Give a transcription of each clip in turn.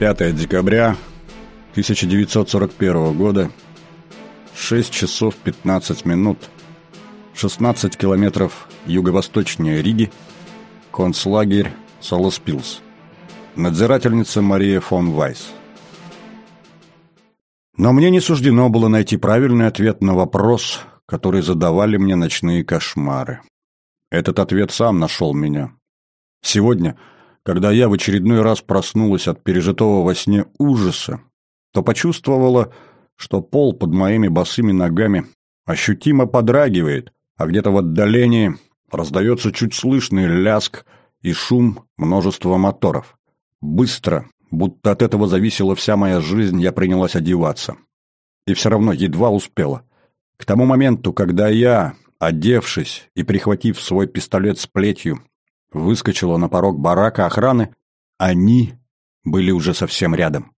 5 декабря 1941 года, 6 часов 15 минут, 16 километров юго-восточнее Риги, концлагерь Солоспилс. Надзирательница Мария фон Вайс. Но мне не суждено было найти правильный ответ на вопрос, который задавали мне ночные кошмары. Этот ответ сам нашел меня. Сегодня, когда я в очередной раз проснулась от пережитого во сне ужаса, то почувствовала, что пол под моими босыми ногами ощутимо подрагивает, а где-то в отдалении раздается чуть слышный ляск и шум множества моторов. Быстро, будто от этого зависела вся моя жизнь, я принялась одеваться. И все равно едва успела. К тому моменту, когда я, одевшись и прихватив свой пистолет с плетью, выскочила на порог барака охраны, они были уже совсем рядом.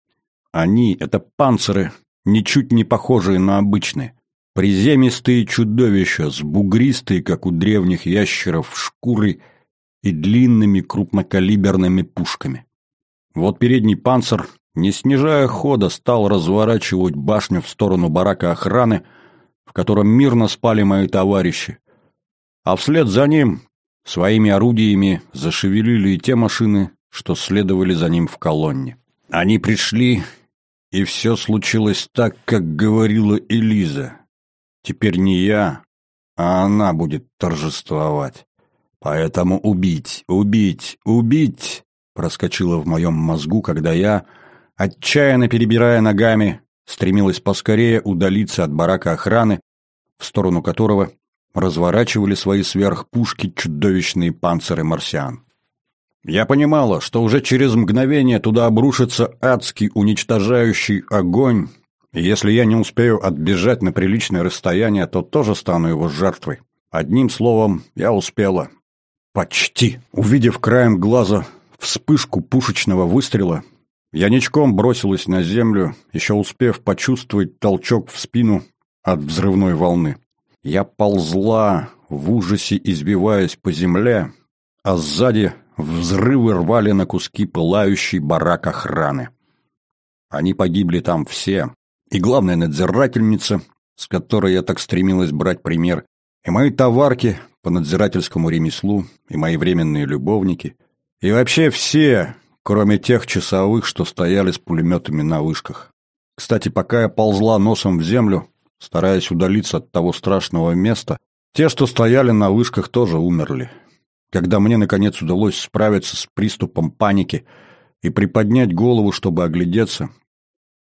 Они — это панциры, ничуть не похожие на обычные. Приземистые чудовища с бугристой, как у древних ящеров, шкурой и длинными крупнокалиберными пушками. Вот передний панцир, не снижая хода, стал разворачивать башню в сторону барака охраны, в котором мирно спали мои товарищи. А вслед за ним своими орудиями зашевелили и те машины, что следовали за ним в колонне. Они пришли, и все случилось так, как говорила Элиза. Теперь не я, а она будет торжествовать. Поэтому убить, убить, убить проскочило в моем мозгу, когда я, отчаянно перебирая ногами, стремилась поскорее удалиться от барака охраны, в сторону которого разворачивали свои сверхпушки чудовищные панциры марсиан. Я понимала, что уже через мгновение туда обрушится адский уничтожающий огонь, и если я не успею отбежать на приличное расстояние, то тоже стану его жертвой. Одним словом, я успела. Почти. Увидев краем глаза вспышку пушечного выстрела, я ничком бросилась на землю, еще успев почувствовать толчок в спину от взрывной волны. Я ползла, в ужасе избиваясь по земле, а сзади взрывы рвали на куски пылающий барак охраны. Они погибли там все, и главная надзирательница, с которой я так стремилась брать пример, и мои товарки по надзирательскому ремеслу, и мои временные любовники, и вообще все, кроме тех часовых, что стояли с пулеметами на вышках. Кстати, пока я ползла носом в землю, стараясь удалиться от того страшного места, те, что стояли на вышках, тоже умерли. Когда мне, наконец, удалось справиться с приступом паники и приподнять голову, чтобы оглядеться,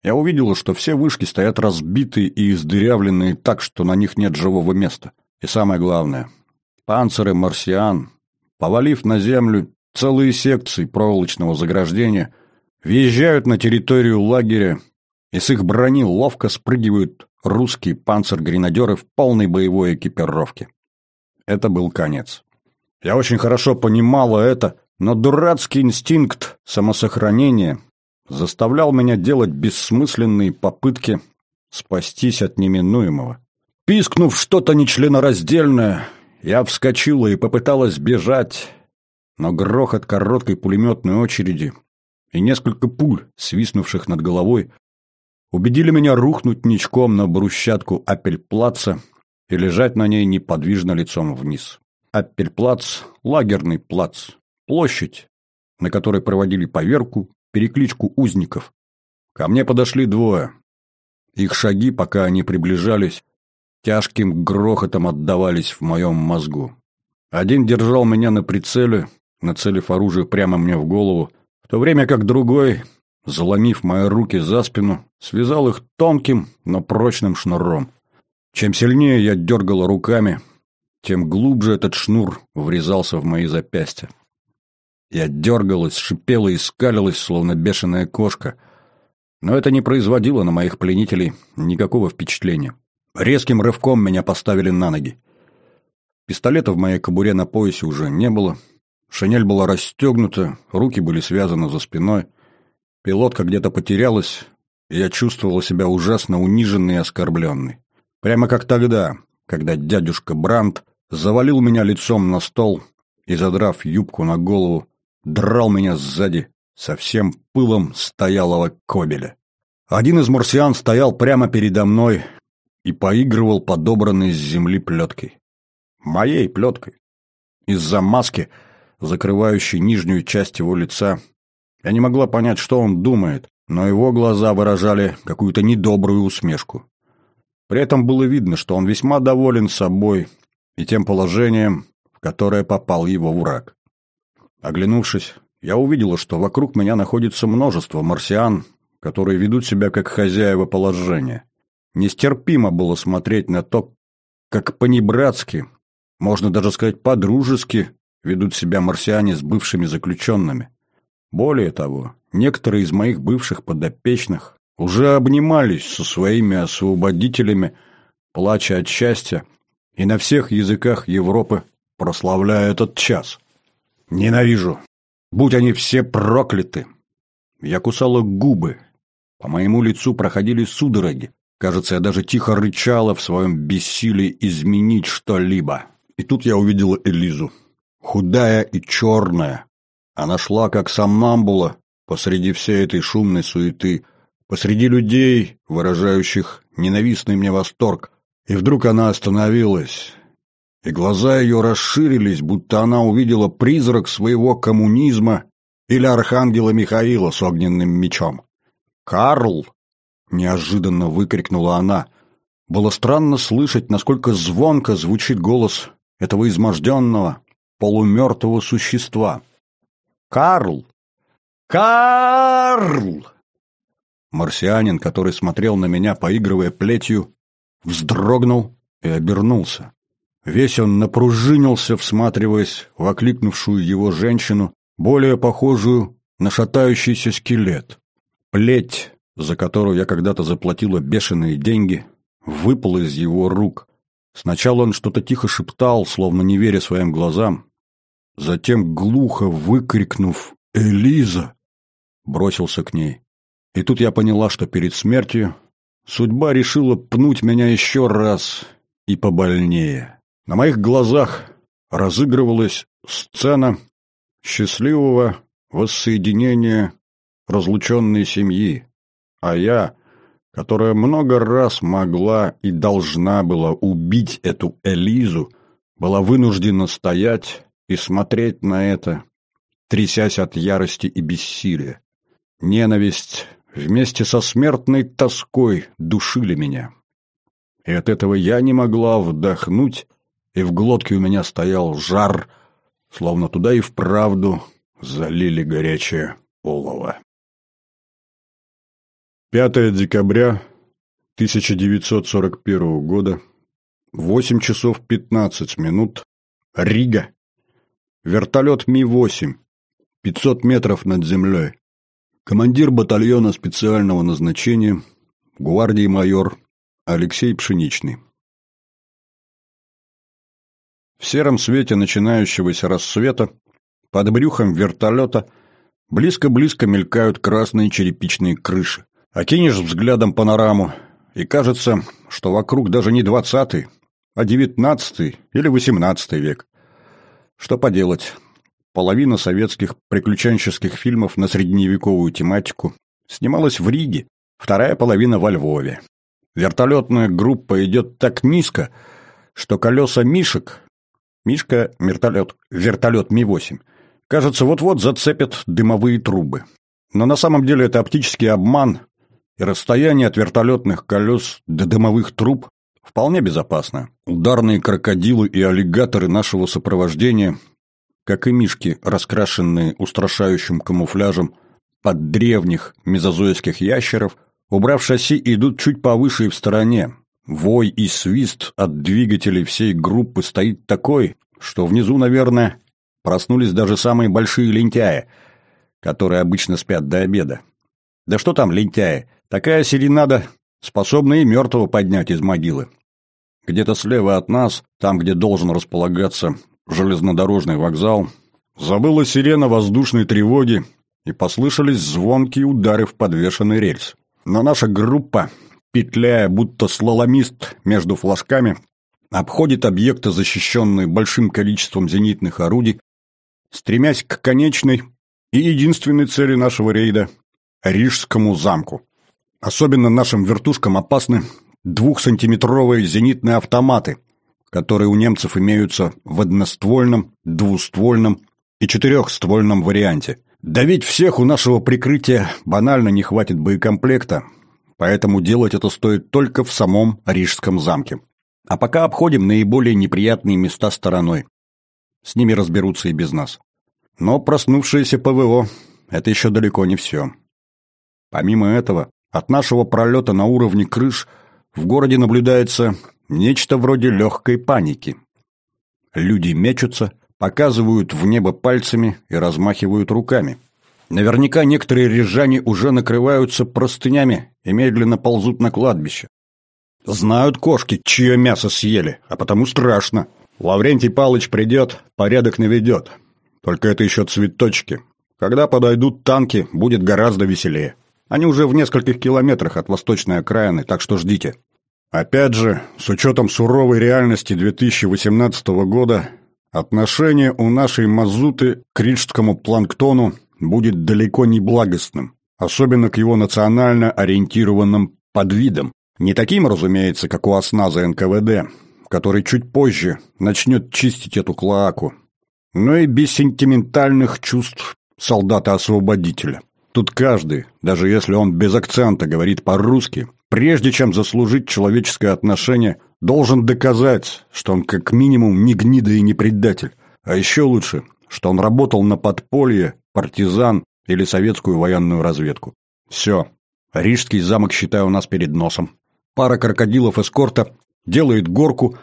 я увидела, что все вышки стоят разбитые и издырявленные так, что на них нет живого места. И самое главное, панциры марсиан, повалив на землю целые секции проволочного заграждения, въезжают на территорию лагеря, и с их брони ловко спрыгивают русские панцер-гренадеры в полной боевой экипировке. Это был конец. Я очень хорошо понимала это, но дурацкий инстинкт самосохранения заставлял меня делать бессмысленные попытки спастись от неминуемого. Пискнув что-то нечленораздельное, я вскочила и попыталась бежать, но грохот короткой пулеметной очереди и несколько пуль, свистнувших над головой, убедили меня рухнуть ничком на брусчатку Аппельплаца и лежать на ней неподвижно лицом вниз. Аппельплац – лагерный плац, площадь, на которой проводили поверку, перекличку узников. Ко мне подошли двое. Их шаги, пока они приближались, тяжким грохотом отдавались в моем мозгу. Один держал меня на прицеле, нацелив оружие прямо мне в голову, в то время как другой, заломив мои руки за спину, связал их тонким, но прочным шнуром. Чем сильнее я дергала руками, тем глубже этот шнур врезался в мои запястья. Я дергалась, шипела и скалилась, словно бешеная кошка. Но это не производило на моих пленителей никакого впечатления. Резким рывком меня поставили на ноги. Пистолета в моей кобуре на поясе уже не было. Шинель была расстегнута, руки были связаны за спиной. Пилотка где-то потерялась, и я чувствовала себя ужасно униженной и оскорбленной. Прямо как тогда, когда дядюшка Брандт завалил меня лицом на стол и, задрав юбку на голову, драл меня сзади со всем пылом стоялого кобеля. Один из марсиан стоял прямо передо мной и поигрывал подобранной с земли плеткой. Моей плеткой. Из-за маски, закрывающей нижнюю часть его лица, я не могла понять, что он думает, но его глаза выражали какую-то недобрую усмешку. При этом было видно, что он весьма доволен собой и тем положением, в которое попал его враг. Оглянувшись, я увидела, что вокруг меня находится множество марсиан, которые ведут себя как хозяева положения. Нестерпимо было смотреть на то, как понебратски, можно даже сказать по-дружески, ведут себя марсиане с бывшими заключенными. Более того, некоторые из моих бывших подопечных уже обнимались со своими освободителями, плача от счастья, и на всех языках Европы прославляя этот час. Ненавижу. Будь они все прокляты. Я кусала губы. По моему лицу проходили судороги. Кажется, я даже тихо рычала в своем бессилии изменить что-либо. И тут я увидела Элизу. Худая и черная. Она шла, как сомнамбула, посреди всей этой шумной суеты, посреди людей, выражающих ненавистный мне восторг. И вдруг она остановилась, и глаза ее расширились, будто она увидела призрак своего коммунизма или архангела Михаила с огненным мечом. «Карл!» — неожиданно выкрикнула она. Было странно слышать, насколько звонко звучит голос этого изможденного, полумертвого существа. «Карл! Карл!» Марсианин, который смотрел на меня, поигрывая плетью, вздрогнул и обернулся. Весь он напружинился, всматриваясь в окликнувшую его женщину, более похожую на шатающийся скелет. Плеть, за которую я когда-то заплатила бешеные деньги, выпала из его рук. Сначала он что-то тихо шептал, словно не веря своим глазам. Затем, глухо выкрикнув «Элиза!», бросился к ней. И тут я поняла, что перед смертью судьба решила пнуть меня еще раз и побольнее. На моих глазах разыгрывалась сцена счастливого воссоединения разлученной семьи, а я, которая много раз могла и должна была убить эту Элизу, была вынуждена стоять и смотреть на это, трясясь от ярости и бессилия. Ненависть вместе со смертной тоской душили меня. И от этого я не могла вдохнуть, и в глотке у меня стоял жар, словно туда и вправду залили горячее олово. 5 декабря 1941 года, 8 часов 15 минут, Рига. Вертолет Ми-8, 500 метров над землей. Командир батальона специального назначения, гвардии майор Алексей Пшеничный. В сером свете начинающегося рассвета под брюхом вертолета близко-близко мелькают красные черепичные крыши. Окинешь взглядом панораму, и кажется, что вокруг даже не двадцатый, а девятнадцатый или восемнадцатый век. Что поделать, Половина советских приключенческих фильмов на средневековую тематику снималась в Риге, вторая половина во Львове. Вертолетная группа идет так низко, что колеса Мишек, Мишка – вертолет, вертолет Ми-8, кажется, вот-вот зацепят дымовые трубы. Но на самом деле это оптический обман, и расстояние от вертолетных колес до дымовых труб вполне безопасно. Ударные крокодилы и аллигаторы нашего сопровождения как и мишки, раскрашенные устрашающим камуфляжем под древних мезозойских ящеров, убрав шасси, идут чуть повыше и в стороне. Вой и свист от двигателей всей группы стоит такой, что внизу, наверное, проснулись даже самые большие лентяи, которые обычно спят до обеда. Да что там лентяи, такая серенада способна и мертвого поднять из могилы. Где-то слева от нас, там, где должен располагаться железнодорожный вокзал, забыла сирена воздушной тревоги, и послышались звонкие удары в подвешенный рельс. Но наша группа, петляя будто слаломист между флажками, обходит объекты, защищенные большим количеством зенитных орудий, стремясь к конечной, и единственной цели нашего рейда – Рижскому замку. Особенно нашим вертушкам опасны двухсантиметровые зенитные автоматы, которые у немцев имеются в одноствольном, двуствольном и четырехствольном варианте. Давить всех у нашего прикрытия банально не хватит боекомплекта, поэтому делать это стоит только в самом Рижском замке. А пока обходим наиболее неприятные места стороной. С ними разберутся и без нас. Но проснувшееся ПВО – это еще далеко не все. Помимо этого, от нашего пролета на уровне крыш в городе наблюдается нечто вроде легкой паники. Люди мечутся, показывают в небо пальцами и размахивают руками. Наверняка некоторые рижане уже накрываются простынями и медленно ползут на кладбище. Знают кошки, чье мясо съели, а потому страшно. Лаврентий Палыч придет, порядок наведет. Только это еще цветочки. Когда подойдут танки, будет гораздо веселее. Они уже в нескольких километрах от восточной окраины, так что ждите. Опять же, с учетом суровой реальности 2018 года, отношение у нашей мазуты к рижскому планктону будет далеко не благостным, особенно к его национально ориентированным подвидам. Не таким, разумеется, как у осназа НКВД, который чуть позже начнет чистить эту клоаку, но и без сентиментальных чувств солдата-освободителя. Тут каждый, даже если он без акцента говорит по-русски, прежде чем заслужить человеческое отношение, должен доказать, что он как минимум не гнида и не предатель. А еще лучше, что он работал на подполье, партизан или советскую военную разведку. Все. Рижский замок, считаю, у нас перед носом. Пара крокодилов эскорта делает горку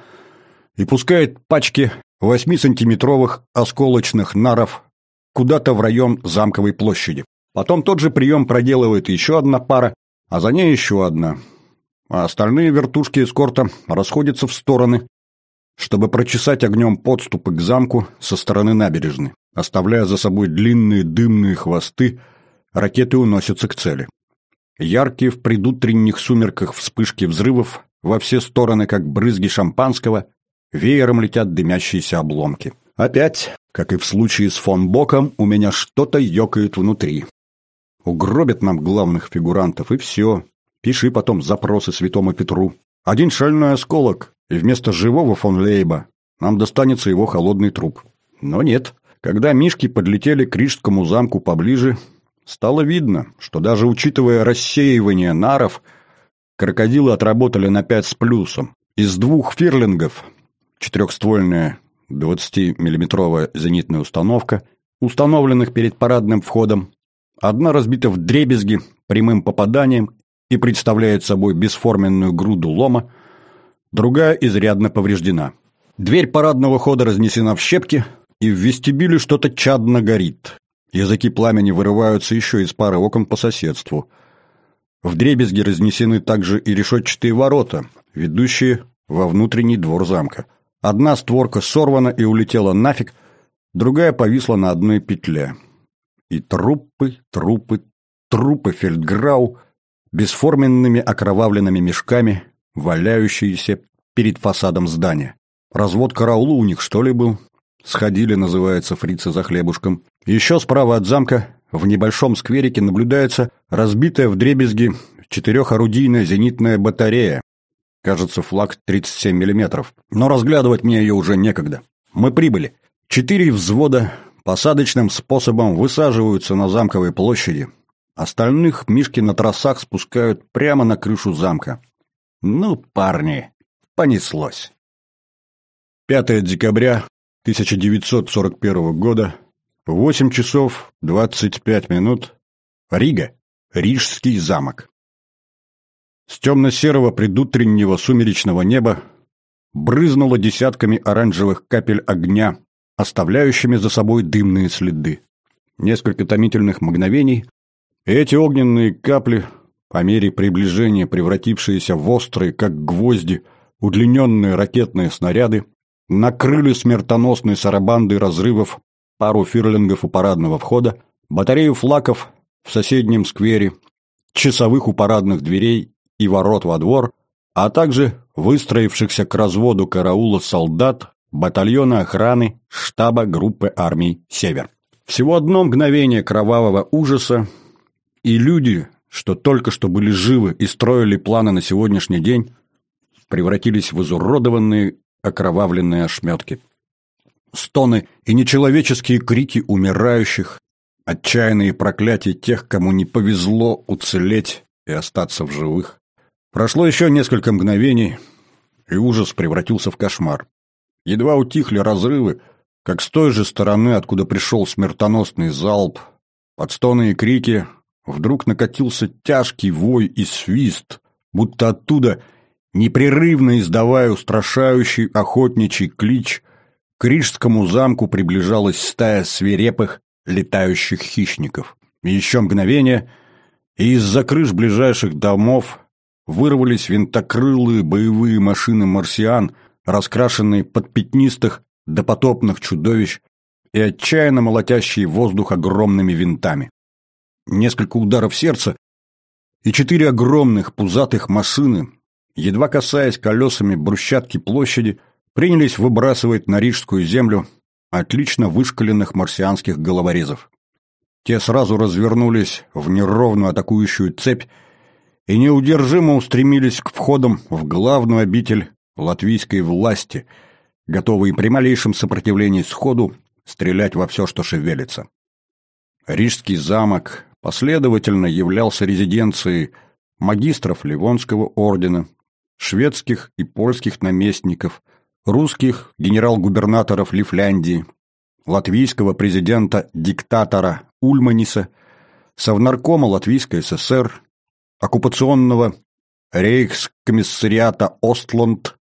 и пускает пачки 8-сантиметровых осколочных наров куда-то в район замковой площади. Потом тот же прием проделывает еще одна пара, а за ней еще одна. А остальные вертушки эскорта расходятся в стороны, чтобы прочесать огнем подступы к замку со стороны набережной. Оставляя за собой длинные дымные хвосты, ракеты уносятся к цели. Яркие в предутренних сумерках вспышки взрывов во все стороны, как брызги шампанского, веером летят дымящиеся обломки. Опять, как и в случае с фон Боком, у меня что-то ёкает внутри. Угробят нам главных фигурантов, и все. Пиши потом запросы святому Петру. Один шальной осколок, и вместо живого фон Лейба нам достанется его холодный труп. Но нет. Когда мишки подлетели к Рижскому замку поближе, стало видно, что даже учитывая рассеивание наров, крокодилы отработали на пять с плюсом. Из двух фирлингов, четырехствольная 20-миллиметровая зенитная установка, установленных перед парадным входом, Одна разбита в дребезги прямым попаданием и представляет собой бесформенную груду лома, другая изрядно повреждена. Дверь парадного хода разнесена в щепки, и в вестибюле что-то чадно горит. Языки пламени вырываются еще из пары окон по соседству. В дребезги разнесены также и решетчатые ворота, ведущие во внутренний двор замка. Одна створка сорвана и улетела нафиг, другая повисла на одной петле. И трупы, трупы, трупы фельдграу, бесформенными окровавленными мешками, валяющиеся перед фасадом здания. Развод караула у них, что ли, был? Сходили, называется, фрицы за хлебушком. Еще справа от замка, в небольшом скверике, наблюдается разбитая в дребезги четырехорудийная зенитная батарея. Кажется, флаг 37 миллиметров. Но разглядывать мне ее уже некогда. Мы прибыли. Четыре взвода посадочным способом высаживаются на замковой площади. Остальных мишки на тросах спускают прямо на крышу замка. Ну, парни, понеслось. 5 декабря 1941 года, 8 часов 25 минут, Рига, Рижский замок. С темно-серого предутреннего сумеречного неба брызнуло десятками оранжевых капель огня оставляющими за собой дымные следы. Несколько томительных мгновений, и эти огненные капли, по мере приближения превратившиеся в острые, как гвозди, удлиненные ракетные снаряды, накрыли смертоносной сарабандой разрывов пару фирлингов у парадного входа, батарею флаков в соседнем сквере, часовых у парадных дверей и ворот во двор, а также выстроившихся к разводу караула солдат батальона охраны штаба группы армий «Север». Всего одно мгновение кровавого ужаса, и люди, что только что были живы и строили планы на сегодняшний день, превратились в изуродованные, окровавленные ошметки. Стоны и нечеловеческие крики умирающих, отчаянные проклятия тех, кому не повезло уцелеть и остаться в живых. Прошло еще несколько мгновений, и ужас превратился в кошмар. Едва утихли разрывы, как с той же стороны, откуда пришел смертоносный залп, под стоны и крики вдруг накатился тяжкий вой и свист, будто оттуда, непрерывно издавая устрашающий охотничий клич, к Рижскому замку приближалась стая свирепых летающих хищников. Еще мгновение, и из-за крыш ближайших домов вырвались винтокрылые боевые машины марсиан, раскрашенные под пятнистых допотопных чудовищ и отчаянно молотящие воздух огромными винтами. Несколько ударов сердца, и четыре огромных пузатых машины, едва касаясь колесами брусчатки площади, принялись выбрасывать на рижскую землю отлично вышкаленных марсианских головорезов. Те сразу развернулись в неровную атакующую цепь и неудержимо устремились к входам в главную обитель латвийской власти – готовые при малейшем сопротивлении сходу стрелять во все, что шевелится. Рижский замок последовательно являлся резиденцией магистров Ливонского ордена, шведских и польских наместников, русских генерал-губернаторов Лифляндии, латвийского президента-диктатора Ульманиса, совнаркома Латвийской ССР, оккупационного рейхскомиссариата Остланд,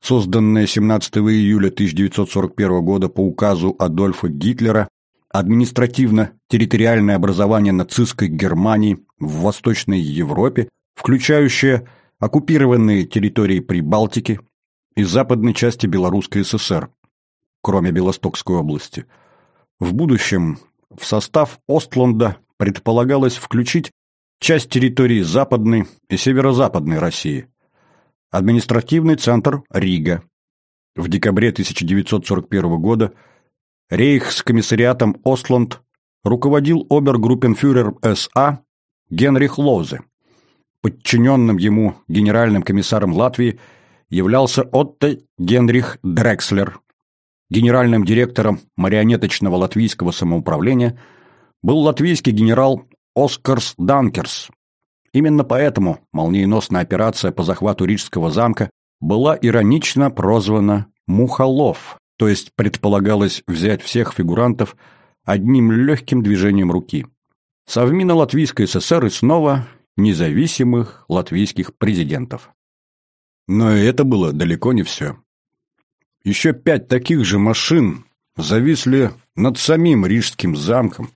созданное 17 июля 1941 года по указу Адольфа Гитлера, административно-территориальное образование нацистской Германии в Восточной Европе, включающее оккупированные территории Прибалтики и западной части Белорусской ССР, кроме Белостокской области. В будущем в состав Остланда предполагалось включить часть территории Западной и Северо-Западной России – Административный центр Рига. В декабре 1941 года рейхскомиссариатом Остланд руководил обергруппенфюрер СА Генрих Лозе. Подчиненным ему генеральным комиссаром Латвии являлся Отто Генрих Дрекслер. Генеральным директором марионеточного латвийского самоуправления был латвийский генерал Оскарс Данкерс, Именно поэтому молниеносная операция по захвату Рижского замка была иронично прозвана «Мухолов», то есть предполагалось взять всех фигурантов одним легким движением руки. Совмина Латвийской ССР и снова независимых латвийских президентов. Но это было далеко не все. Еще пять таких же машин зависли над самим Рижским замком,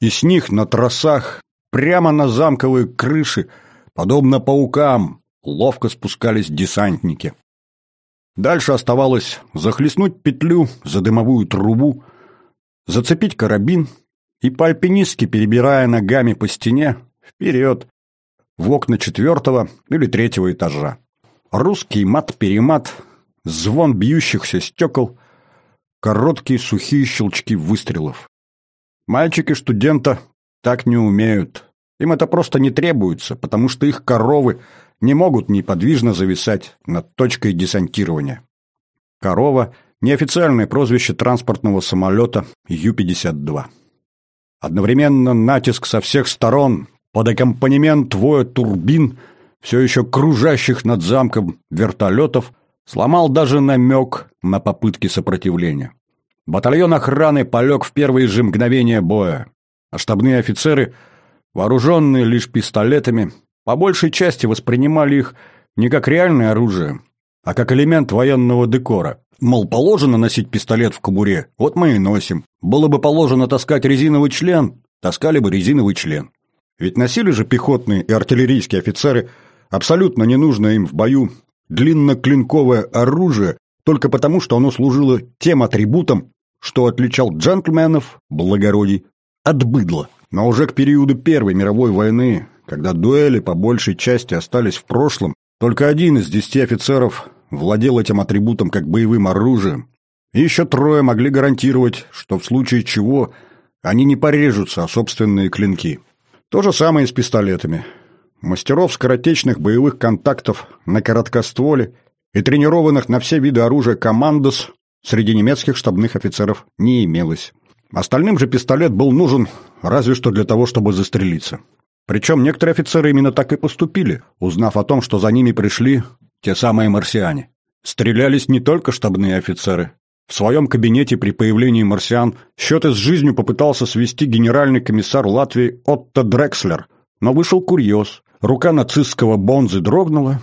и с них на тросах Прямо на замковые крыши, подобно паукам, ловко спускались десантники. Дальше оставалось захлестнуть петлю за дымовую трубу, зацепить карабин и по-альпинистски, перебирая ногами по стене, вперед, в окна четвертого или третьего этажа. Русский мат-перемат, звон бьющихся стекол, короткие сухие щелчки выстрелов. Мальчики студента так не умеют. Им это просто не требуется, потому что их коровы не могут неподвижно зависать над точкой десантирования. Корова – неофициальное прозвище транспортного самолета Ю-52. Одновременно натиск со всех сторон под аккомпанемент воя турбин, все еще кружащих над замком вертолетов, сломал даже намек на попытки сопротивления. Батальон охраны полег в первые же мгновения боя а штабные офицеры, вооруженные лишь пистолетами, по большей части воспринимали их не как реальное оружие, а как элемент военного декора. Мол, положено носить пистолет в кобуре, вот мы и носим. Было бы положено таскать резиновый член, таскали бы резиновый член. Ведь носили же пехотные и артиллерийские офицеры абсолютно ненужное им в бою длинноклинковое оружие только потому, что оно служило тем атрибутом, что отличал джентльменов, благородий, от быдла. Но уже к периоду Первой мировой войны, когда дуэли по большей части остались в прошлом, только один из десяти офицеров владел этим атрибутом как боевым оружием. И еще трое могли гарантировать, что в случае чего они не порежутся о собственные клинки. То же самое и с пистолетами. Мастеров скоротечных боевых контактов на короткостволе и тренированных на все виды оружия командос среди немецких штабных офицеров не имелось. Остальным же пистолет был нужен разве что для того, чтобы застрелиться. Причем некоторые офицеры именно так и поступили, узнав о том, что за ними пришли те самые марсиане. Стрелялись не только штабные офицеры. В своем кабинете при появлении марсиан счеты с жизнью попытался свести генеральный комиссар Латвии Отто Дрекслер, но вышел курьез. Рука нацистского Бонзы дрогнула,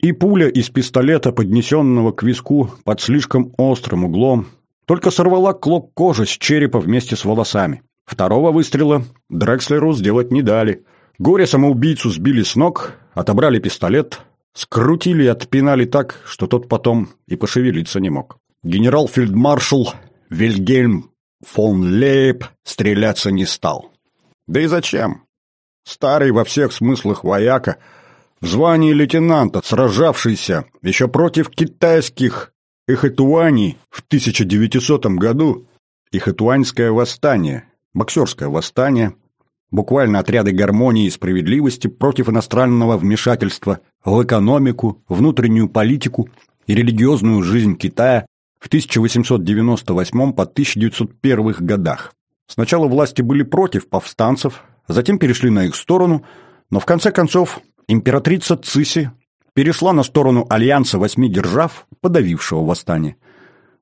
и пуля из пистолета, поднесенного к виску под слишком острым углом, только сорвала клок кожи с черепа вместе с волосами. Второго выстрела Дрекслеру сделать не дали. Горе-самоубийцу сбили с ног, отобрали пистолет, скрутили и отпинали так, что тот потом и пошевелиться не мог. Генерал-фельдмаршал Вильгельм фон Лейб стреляться не стал. Да и зачем? Старый во всех смыслах вояка, в звании лейтенанта, сражавшийся еще против китайских эхэтуаний в 1900 году, эхэтуаньское восстание, боксерское восстание, буквально отряды гармонии и справедливости против иностранного вмешательства в экономику, внутреннюю политику и религиозную жизнь Китая в 1898 по 1901 годах. Сначала власти были против повстанцев, затем перешли на их сторону, но в конце концов императрица Циси перешла на сторону альянса восьми держав, подавившего восстание.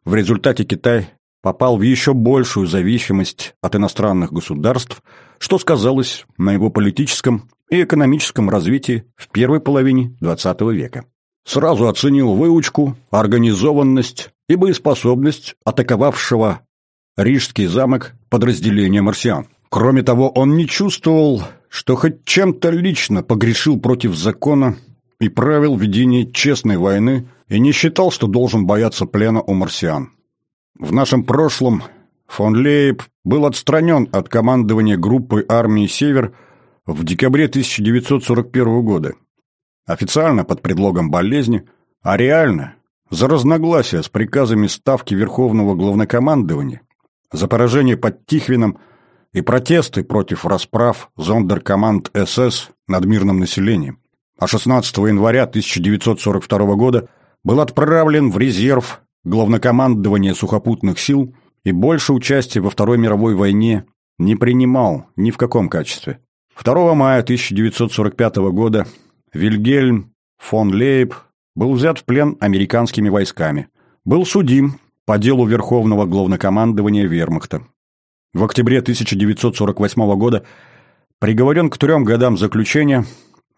В результате Китай попал в еще большую зависимость от иностранных государств, что сказалось на его политическом и экономическом развитии в первой половине XX века. Сразу оценил выучку, организованность и боеспособность атаковавшего Рижский замок подразделения марсиан. Кроме того, он не чувствовал, что хоть чем-то лично погрешил против закона и правил ведения честной войны и не считал, что должен бояться плена у марсиан. В нашем прошлом фон Лейб был отстранен от командования группы армии «Север» в декабре 1941 года. Официально под предлогом болезни, а реально за разногласия с приказами Ставки Верховного Главнокомандования, за поражение под Тихвином и протесты против расправ зондеркоманд СС над мирным населением. А 16 января 1942 года был отправлен в резерв главнокомандование сухопутных сил и больше участия во Второй мировой войне не принимал ни в каком качестве. 2 мая 1945 года Вильгельм фон Лейб был взят в плен американскими войсками. Был судим по делу Верховного главнокомандования Вермахта. В октябре 1948 года приговорен к трем годам заключения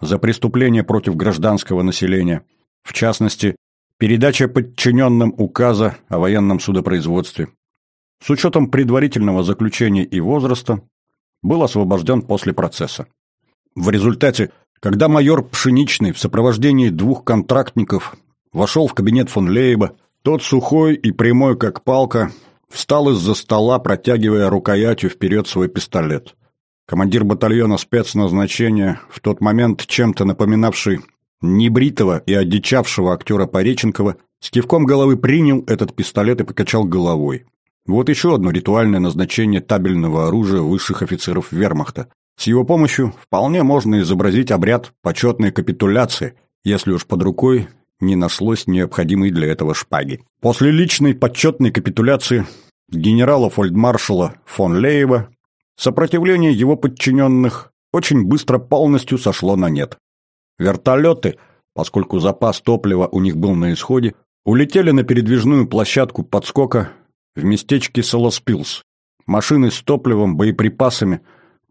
за преступление против гражданского населения, в частности, Передача подчиненным указа о военном судопроизводстве. С учетом предварительного заключения и возраста, был освобожден после процесса. В результате, когда майор Пшеничный в сопровождении двух контрактников вошел в кабинет фон Лейба, тот сухой и прямой, как палка, встал из-за стола, протягивая рукоятью вперед свой пистолет. Командир батальона спецназначения, в тот момент чем-то напоминавший небритого и одичавшего актера Пореченкова, с кивком головы принял этот пистолет и покачал головой. Вот еще одно ритуальное назначение табельного оружия высших офицеров вермахта. С его помощью вполне можно изобразить обряд почетной капитуляции, если уж под рукой не нашлось необходимой для этого шпаги. После личной почетной капитуляции генерала-фольдмаршала фон Леева сопротивление его подчиненных очень быстро полностью сошло на нет. Вертолеты, поскольку запас топлива у них был на исходе, улетели на передвижную площадку подскока в местечке Солоспилс. Машины с топливом, боеприпасами,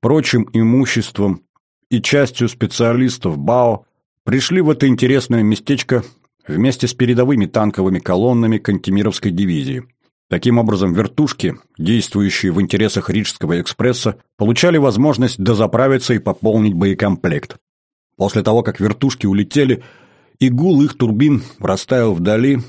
прочим имуществом и частью специалистов БАО пришли в это интересное местечко вместе с передовыми танковыми колоннами Кантемировской дивизии. Таким образом, вертушки, действующие в интересах Рижского экспресса, получали возможность дозаправиться и пополнить боекомплект. После того, как вертушки улетели, и гул их турбин растаял вдали,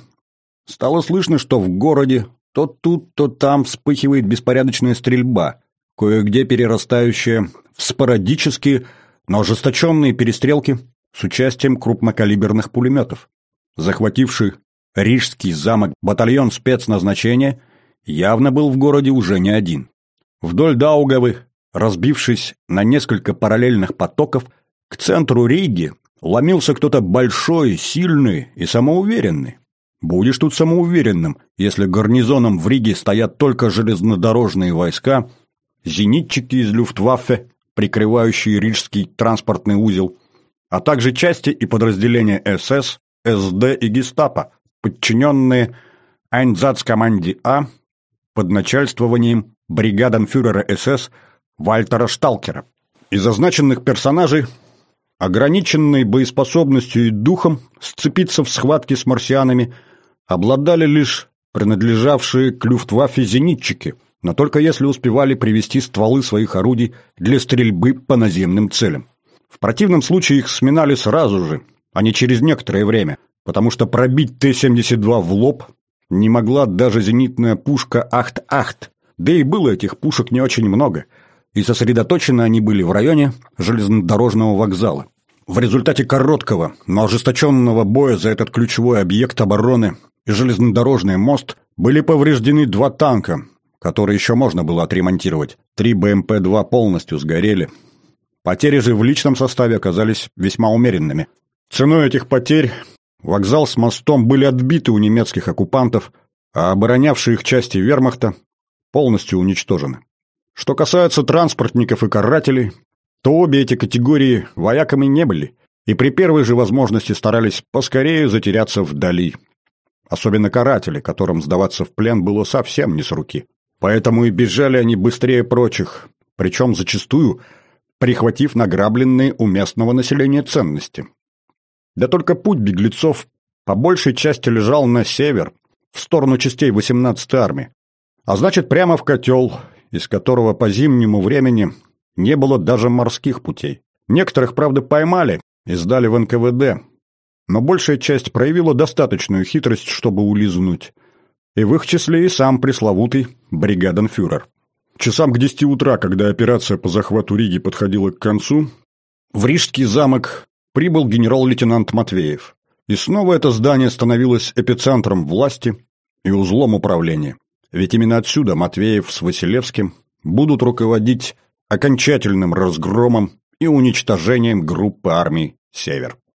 стало слышно, что в городе то тут, то там вспыхивает беспорядочная стрельба, кое-где перерастающая в спорадические, но ожесточенные перестрелки с участием крупнокалиберных пулеметов. Захвативший Рижский замок батальон спецназначения явно был в городе уже не один. Вдоль Даугавы, разбившись на несколько параллельных потоков, к центру Риги ломился кто-то большой, сильный и самоуверенный. Будешь тут самоуверенным, если гарнизоном в Риге стоят только железнодорожные войска, зенитчики из Люфтваффе, прикрывающие рижский транспортный узел, а также части и подразделения СС, СД и Гестапо, подчиненные Айнзацкоманде А под начальствованием бригаденфюрера СС Вальтера Шталкера. Из означенных персонажей ограниченной боеспособностью и духом сцепиться в схватке с марсианами обладали лишь принадлежавшие к Люфтваффе зенитчики, но только если успевали привести стволы своих орудий для стрельбы по наземным целям. В противном случае их сминали сразу же, а не через некоторое время, потому что пробить Т-72 в лоб не могла даже зенитная пушка «Ахт-Ахт», да и было этих пушек не очень много, и сосредоточены они были в районе железнодорожного вокзала. В результате короткого, но ожесточенного боя за этот ключевой объект обороны и железнодорожный мост были повреждены два танка, которые еще можно было отремонтировать. Три БМП-2 полностью сгорели. Потери же в личном составе оказались весьма умеренными. Ценой этих потерь вокзал с мостом были отбиты у немецких оккупантов, а оборонявшие их части вермахта полностью уничтожены. Что касается транспортников и карателей, то обе эти категории вояками не были, и при первой же возможности старались поскорее затеряться вдали. Особенно каратели, которым сдаваться в плен было совсем не с руки. Поэтому и бежали они быстрее прочих, причем зачастую прихватив награбленные у местного населения ценности. Да только путь беглецов по большей части лежал на север, в сторону частей 18-й армии, а значит прямо в котел, из которого по зимнему времени не было даже морских путей. Некоторых, правда, поймали и сдали в НКВД, но большая часть проявила достаточную хитрость, чтобы улизнуть. И в их числе и сам пресловутый бригаденфюрер. Часам к десяти утра, когда операция по захвату Риги подходила к концу, в Рижский замок прибыл генерал-лейтенант Матвеев. И снова это здание становилось эпицентром власти и узлом управления. Ведь именно отсюда Матвеев с Василевским будут руководить окончательным разгромом и уничтожением группы армий «Север».